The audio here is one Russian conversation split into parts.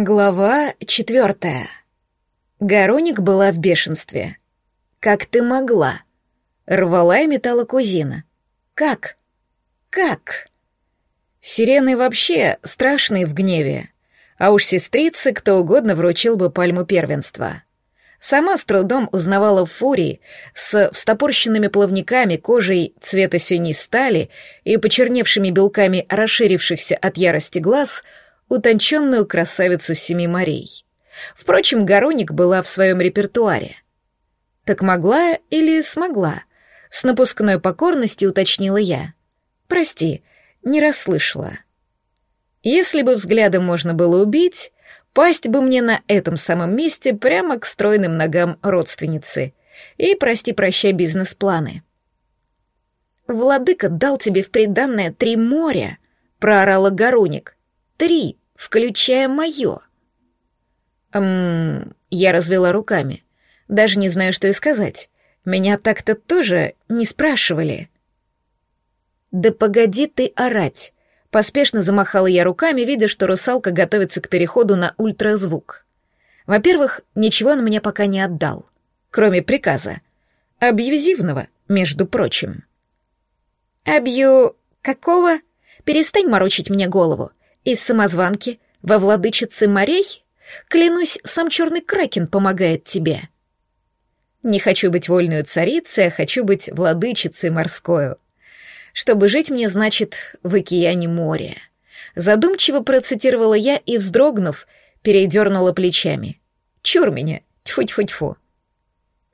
Глава четвертая. Гороник была в бешенстве. «Как ты могла?» Рвала и металла кузина. «Как? Как?» Сирены вообще страшные в гневе. А уж сестрицы кто угодно вручил бы пальму первенства. Сама с трудом узнавала в фурии с встопорщенными плавниками, кожей цвета синей стали и почерневшими белками расширившихся от ярости глаз утонченную красавицу Семи морей. Впрочем, Гороник была в своем репертуаре. Так могла или смогла? С напускной покорностью уточнила я. Прости, не расслышала. Если бы взглядом можно было убить, Пасть бы мне на этом самом месте прямо к стройным ногам родственницы. И прости-прощай бизнес-планы. «Владыка дал тебе в приданное три моря», — проорала Гаруник. «Три, включая мое». «Ммм...» — я развела руками. «Даже не знаю, что и сказать. Меня так-то тоже не спрашивали». «Да погоди ты орать!» Поспешно замахала я руками, видя, что русалка готовится к переходу на ультразвук. Во-первых, ничего он мне пока не отдал, кроме приказа. Абьюзивного, между прочим. «Абью... какого? Перестань морочить мне голову. Из самозванки во владычице морей? Клянусь, сам черный кракен помогает тебе». Не хочу быть вольную царицей, а хочу быть владычицей морскою. Чтобы жить мне, значит, в океане моря. Задумчиво процитировала я и, вздрогнув, передернула плечами. Чур меня, тьфу-тьфу-тьфу.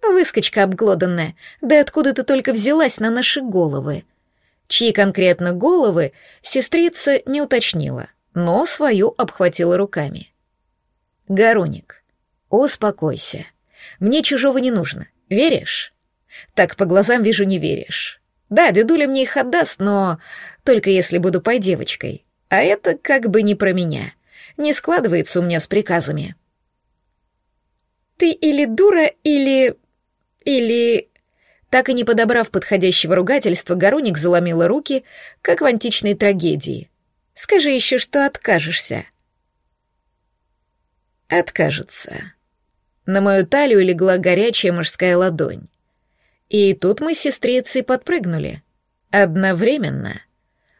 Выскочка обглоданная, да откуда ты только взялась на наши головы? Чьи конкретно головы, сестрица не уточнила, но свою обхватила руками. Гаруник, успокойся. Мне чужого не нужно, веришь? Так по глазам вижу, не веришь. Да, дедуля мне их отдаст, но только если буду пой девочкой. А это как бы не про меня. Не складывается у меня с приказами. Ты или дура, или... или... Так и не подобрав подходящего ругательства, Гаруник заломила руки, как в античной трагедии. «Скажи еще, что откажешься». «Откажется». На мою талию легла горячая мужская ладонь. И тут мы с сестрицей подпрыгнули. Одновременно.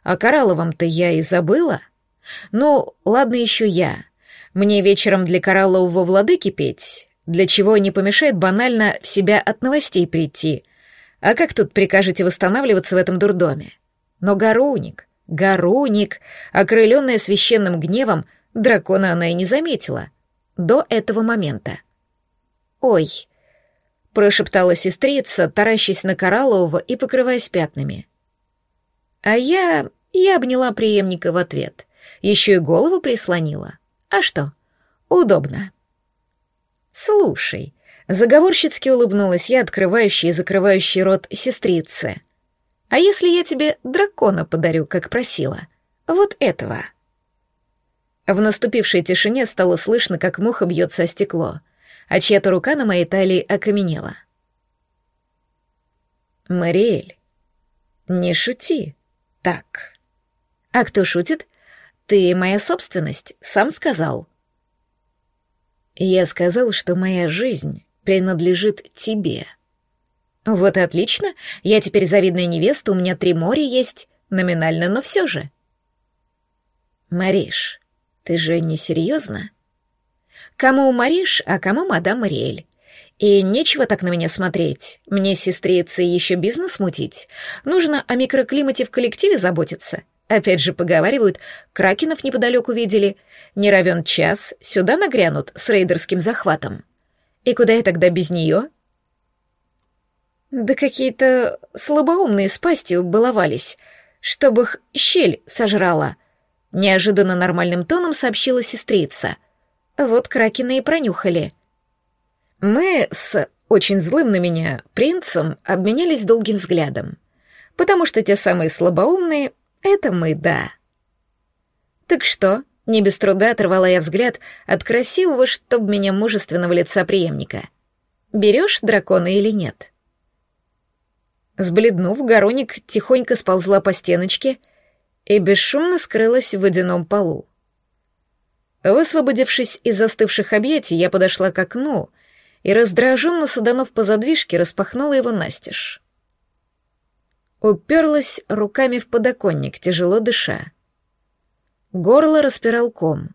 А Коралловом-то я и забыла. Ну, ладно еще я. Мне вечером для Кораллового владыки петь, для чего не помешает банально в себя от новостей прийти. А как тут прикажете восстанавливаться в этом дурдоме? Но Гаруник, Гаруник, окрыленная священным гневом, дракона она и не заметила. До этого момента. Ой, прошептала сестрица, таращась на Кораллового и покрываясь пятнами. А я... я обняла преемника в ответ. Еще и голову прислонила. А что? Удобно. Слушай, заговорщицки улыбнулась я, открывающей и закрывающей рот сестрицы. А если я тебе дракона подарю, как просила? Вот этого. В наступившей тишине стало слышно, как муха бьется о стекло — а чья-то рука на моей талии окаменела. «Мариэль, не шути. Так. А кто шутит? Ты моя собственность, сам сказал». «Я сказал, что моя жизнь принадлежит тебе». «Вот и отлично. Я теперь завидная невеста, у меня три моря есть. Номинально, но все же». «Мариш, ты же не серьезно?» Кому Мариш, а кому мадам Мариэль. И нечего так на меня смотреть. Мне сестрицы еще бизнес мутить. Нужно о микроклимате в коллективе заботиться. Опять же, поговаривают, кракенов неподалеку видели. Не равен час, сюда нагрянут с рейдерским захватом. И куда я тогда без нее? Да какие-то слабоумные с пастью баловались, чтобы их щель сожрала. Неожиданно нормальным тоном сообщила сестрица. Вот кракены и пронюхали. Мы с очень злым на меня принцем обменялись долгим взглядом, потому что те самые слабоумные — это мы, да. Так что, не без труда оторвала я взгляд от красивого, чтоб меня мужественного лица преемника. Берешь дракона или нет? Сбледнув, Гороник тихонько сползла по стеночке и бесшумно скрылась в водяном полу. Высвободившись из застывших объятий, я подошла к окну и, раздраженно саданув по задвижке, распахнула его настежь. Уперлась руками в подоконник, тяжело дыша. Горло распирал ком.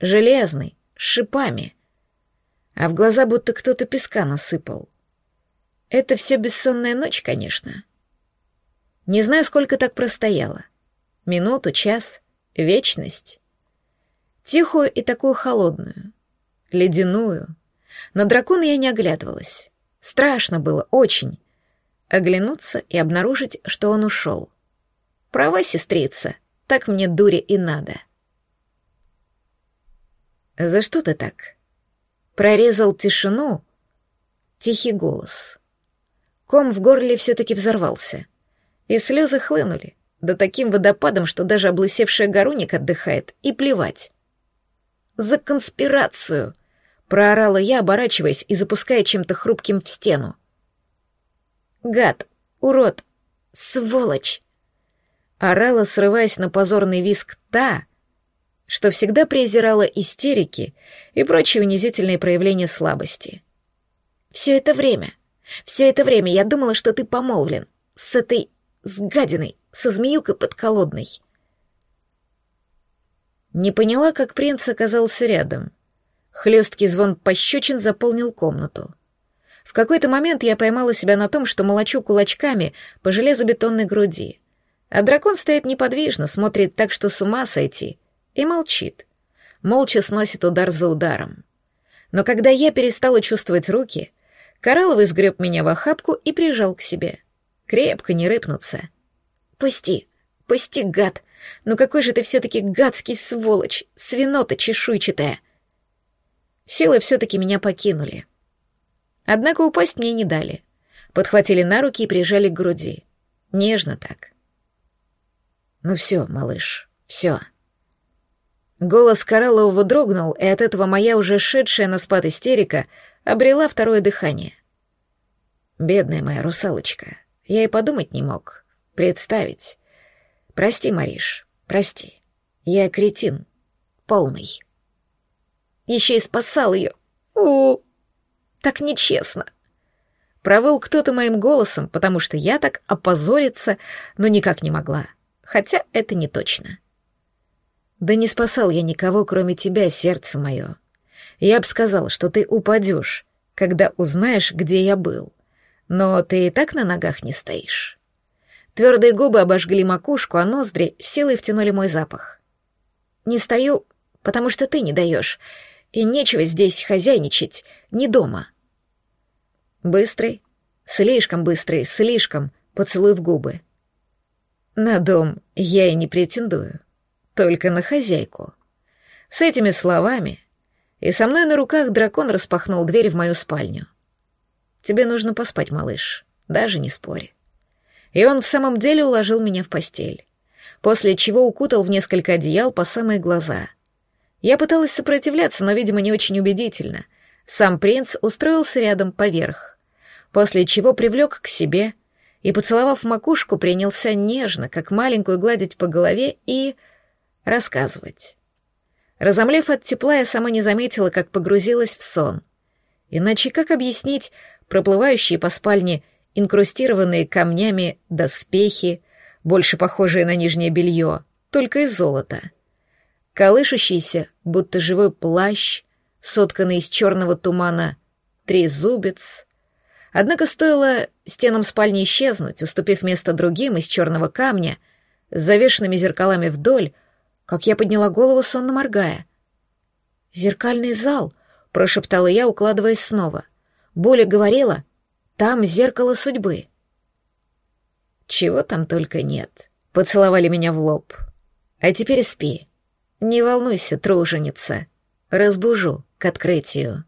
Железный, с шипами. А в глаза будто кто-то песка насыпал. Это все бессонная ночь, конечно. Не знаю, сколько так простояла. Минуту, час, вечность. Тихую и такую холодную, ледяную. На дракона я не оглядывалась. Страшно было, очень. Оглянуться и обнаружить, что он ушел. Права, сестрица, так мне дури и надо. «За что ты так?» Прорезал тишину тихий голос. Ком в горле все-таки взорвался, и слезы хлынули, да таким водопадом, что даже облысевшая Гаруник отдыхает, и плевать. «За конспирацию!» — проорала я, оборачиваясь и запуская чем-то хрупким в стену. «Гад! Урод! Сволочь!» Орала, срываясь на позорный виск та, что всегда презирала истерики и прочие унизительные проявления слабости. «Все это время, все это время я думала, что ты помолвлен с этой... с гадиной, со змеюкой подколодной. Не поняла, как принц оказался рядом. Хлесткий звон пощечин заполнил комнату. В какой-то момент я поймала себя на том, что молочу кулачками по железобетонной груди. А дракон стоит неподвижно, смотрит так, что с ума сойти, и молчит. Молча сносит удар за ударом. Но когда я перестала чувствовать руки, Коралловый сгреб меня в охапку и прижал к себе. Крепко не рыпнуться. «Пусти, пусти, гад!» Ну какой же ты все-таки гадский сволочь, свинота чешуйчатая. Силы все-таки меня покинули. Однако упасть мне не дали. Подхватили на руки и прижали к груди. Нежно так. Ну все, малыш, все. Голос Кораллового дрогнул, и от этого моя уже шедшая на спад истерика обрела второе дыхание. Бедная моя русалочка, я и подумать не мог, представить, Прости, Мариш, прости. Я кретин. Полный. Еще и спасал ее. О, так нечестно. Провыл кто-то моим голосом, потому что я так опозориться, но никак не могла. Хотя это не точно. Да не спасал я никого, кроме тебя, сердце мое. Я б сказал, что ты упадешь, когда узнаешь, где я был. Но ты и так на ногах не стоишь. Твердые губы обожгли макушку, а ноздри силой втянули мой запах. «Не стою, потому что ты не даешь, и нечего здесь хозяйничать, не дома». Быстрый, слишком быстрый, слишком, поцелуй в губы. На дом я и не претендую, только на хозяйку. С этими словами и со мной на руках дракон распахнул дверь в мою спальню. Тебе нужно поспать, малыш, даже не спори и он в самом деле уложил меня в постель, после чего укутал в несколько одеял по самые глаза. Я пыталась сопротивляться, но, видимо, не очень убедительно. Сам принц устроился рядом поверх, после чего привлек к себе и, поцеловав макушку, принялся нежно, как маленькую, гладить по голове и рассказывать. Разомлев от тепла, я сама не заметила, как погрузилась в сон. Иначе как объяснить проплывающие по спальне инкрустированные камнями доспехи, больше похожие на нижнее белье, только из золота. Колышущийся, будто живой плащ, сотканный из черного тумана, трезубец. Однако стоило стенам спальни исчезнуть, уступив место другим из черного камня, с завешенными зеркалами вдоль, как я подняла голову, сонно моргая. «Зеркальный зал», — прошептала я, укладываясь снова. Боля говорила, там зеркало судьбы. Чего там только нет. Поцеловали меня в лоб. А теперь спи. Не волнуйся, труженица. Разбужу к открытию.